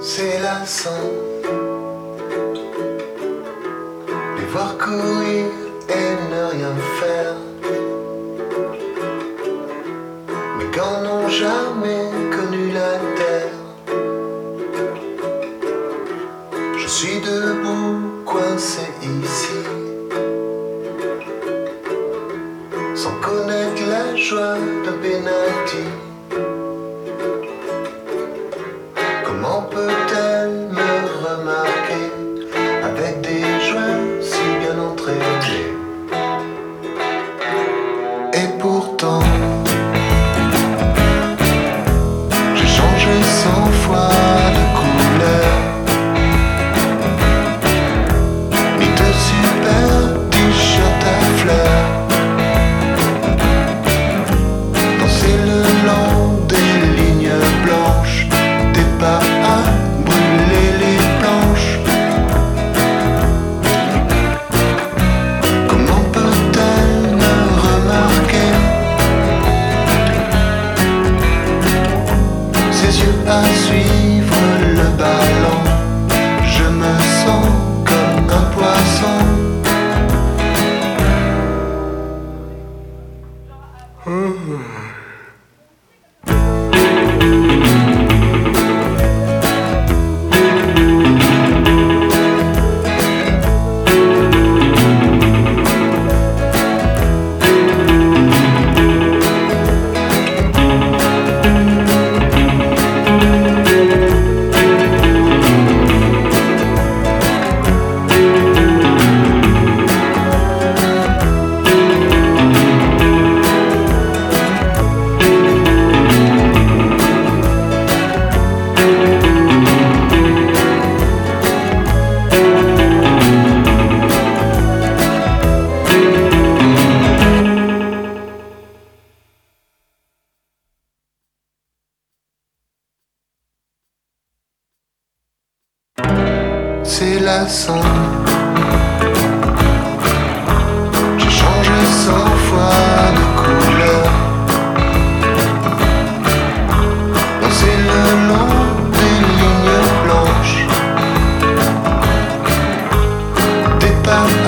c'est lassant. Les voir courir et ne rien faire. Mais quand n'ont jamais connu la terre, je suis debout, coincé ici. Sans connaître la joie d'un penalty. Et pourtant, you are sweet. c'est la sang. J'ai changé cent fois de couleur. Passer le long des lignes blanches. Départ.